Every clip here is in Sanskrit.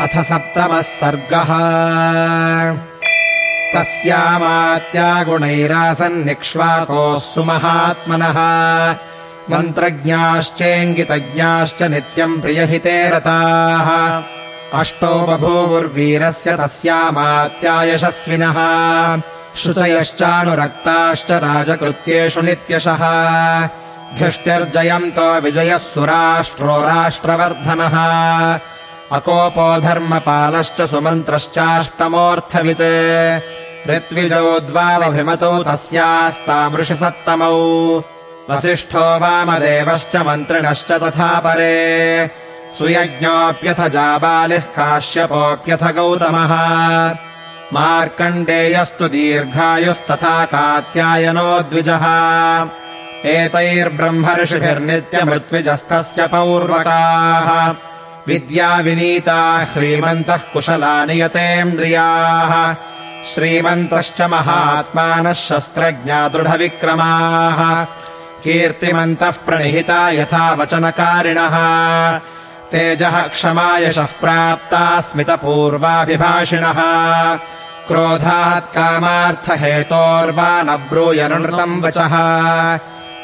अथ सप्तमः सर्गः। तस्यामात्या गुणैरासन्निक्ष्वाकोः सुमहात्मनः। मन्त्रज्ञाश्चेङ्गितज्ञाश्च नित्यम् प्रियहिते रताः। अष्टो बभूवुर्वीरस्य तस्यामात्या यशस्विनः शुचयश्चानुरक्ताश्च राजकृत्येषु नित्यशः। धृष्ट्यर्जयन्तो विजयः सुराष्ट्रो राष्ट्रवर्धनः अकोपो धर्मपालश्च सुमन्त्रश्चाष्टमोऽर्थवित् ऋत्विजौ तस्यास्तामृषिसत्तमौ। वसिष्ठो वामदेवश्च मन्त्रिणश्च तथा परे। सुयज्ञोऽप्यथ जाबालिः काश्यपोऽप्यथ गौतमः। मार्कण्डेयस्तु दीर्घायुस्तथा कात्यायनो द्विजः। एतैर्ब्रह्मर्षिभिर्नित्यमृत्विजस्तस्य पौर्वकाः विद्याविनीता ह्रीमन्तः कुशला नियतेन्द्रियाः। श्रीमन्तश्च महात्मानः शस्त्रज्ञा दृढविक्रमाः। कीर्तिमन्तः प्रणिहिता यथा वचनकारिणः। तेजः क्षमायशः प्राप्ता स्मितपूर्वाभिभाषिणः। क्रोधात् कामार्थहेतोर्वा न ब्रूयनृतम् वचः।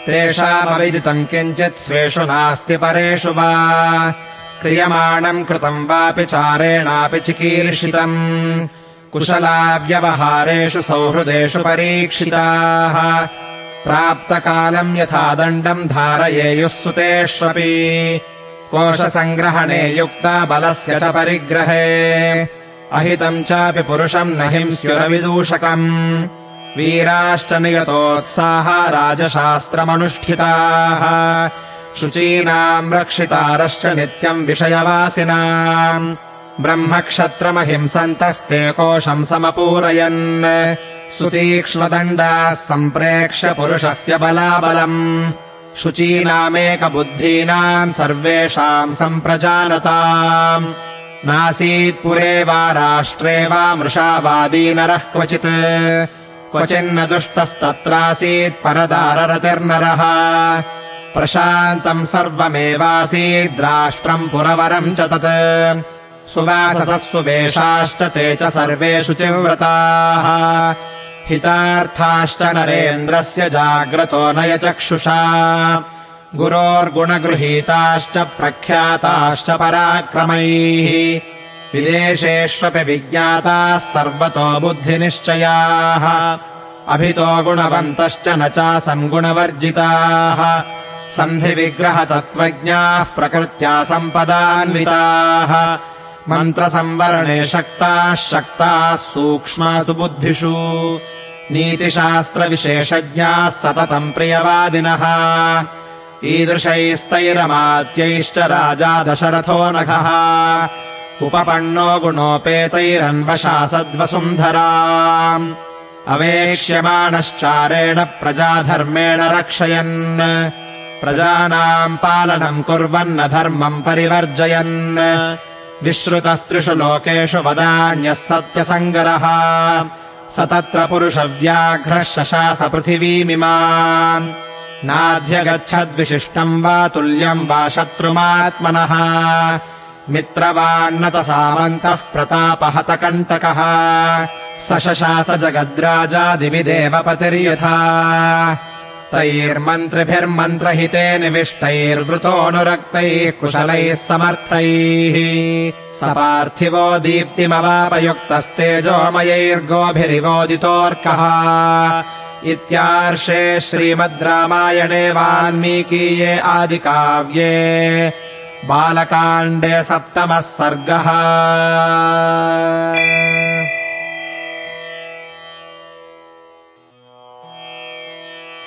तेषामविदितम् किञ्चित् स्वेषु नास्ति परेषु वा क्रियमाणम् कृतम् वापि चारेणापि चिकीर्षितम्। कुशलाव्यवहारेषु सौहृदेषु परीक्षिताः। प्राप्तकालम् यथा दण्डम् धारयेयुः सुतेष्वपि। कोशसङ्ग्रहणे युक्ता बलस्य च परिग्रहे। अहितम् चापि पुरुषम् न हिंस्युरविदूषकम्। वीराश्च नियतोत्साह राजशास्त्रमनुष्ठिताः शुचीनाम् रक्षितारश्च नित्यम् विषयवासिनाम्। ब्रह्मक्षत्रमहिंसन्तस्ते कोशम् समपूरयन्। सुतीक्ष्णदण्डाः सम्प्रेक्ष्य पुरुषस्य बलाबलम्। शुचीनामेकबुद्धीनाम् सर्वेषाम् सम्प्रजानताम्। नासीत्पुरे वा राष्ट्रे वा मृषावादी नरः क्वचित्। क्वचिन्न दुष्टस्तत्रासीत् परदाररतिर्नरः प्रशान्तम् सर्वमेवासीद्राष्ट्रम् पुरवरम् च तत्। सुवाससः सुवेशाश्च ते च सर्वे शुचिव्रताः हितार्थाश्च नरेन्द्रस्य जाग्रतो नयचक्षुषा गुरोर्गुणगृहीताश्च प्रख्याताश्च पराक्रमैः। विदेशेष्वपि विज्ञाताः सर्वतो बुद्धिनिश्चयाः। अभितो गुणवन्तश्च न चासन् गुणवर्जिताः सन्धिविग्रहतत्त्वज्ञाः प्रकृत्या सम्पदान्विताः मन्त्रसंवरणे शक्ताः शक्ताः सूक्ष्मासु बुद्धिषु। नीतिशास्त्रविशेषज्ञाः सततम् प्रियवादिनः। ईदृशैस्तैरमात्यैश्च राजा दशरथो नघः उपपन्नो गुणोपेतैरन्वशा सद्वसुन्धरा अवेक्ष्यमाणश्चारेण प्रजाधर्मेण रक्षयन् प्रजानाम् पालनम् कुर्वन्न धर्मम् परिवर्जयन्। विश्रुतस्त्रिषु लोकेषु वदान्यः सत्यसङ्गरः। स तत्र पुरुषव्याघ्रः शशास पृथिवीमिमाम्। नाध्यगच्छद्विशिष्टम् वा तुल्यम् वा शत्रुमात्मनः। मित्रवान्नतसामन्तः प्रतापहतकण्टकः। स शशास जगद्राजादिवि देवपतिर्यथा तैर्मन्त्रिभिर्मन्त्रहिते निविष्टैर्वृतोऽनुरक्तैः कुशलैः समर्थैः स पार्थिवो दीप्तिमवापयुक्तस्तेजोमयैर्गोभिरिवोदितोऽर्कः इत्यार्षे श्रीमद् रामायणे वाल्मीकीये आदिकाव्ये बालकाण्डे सप्तमः सर्गः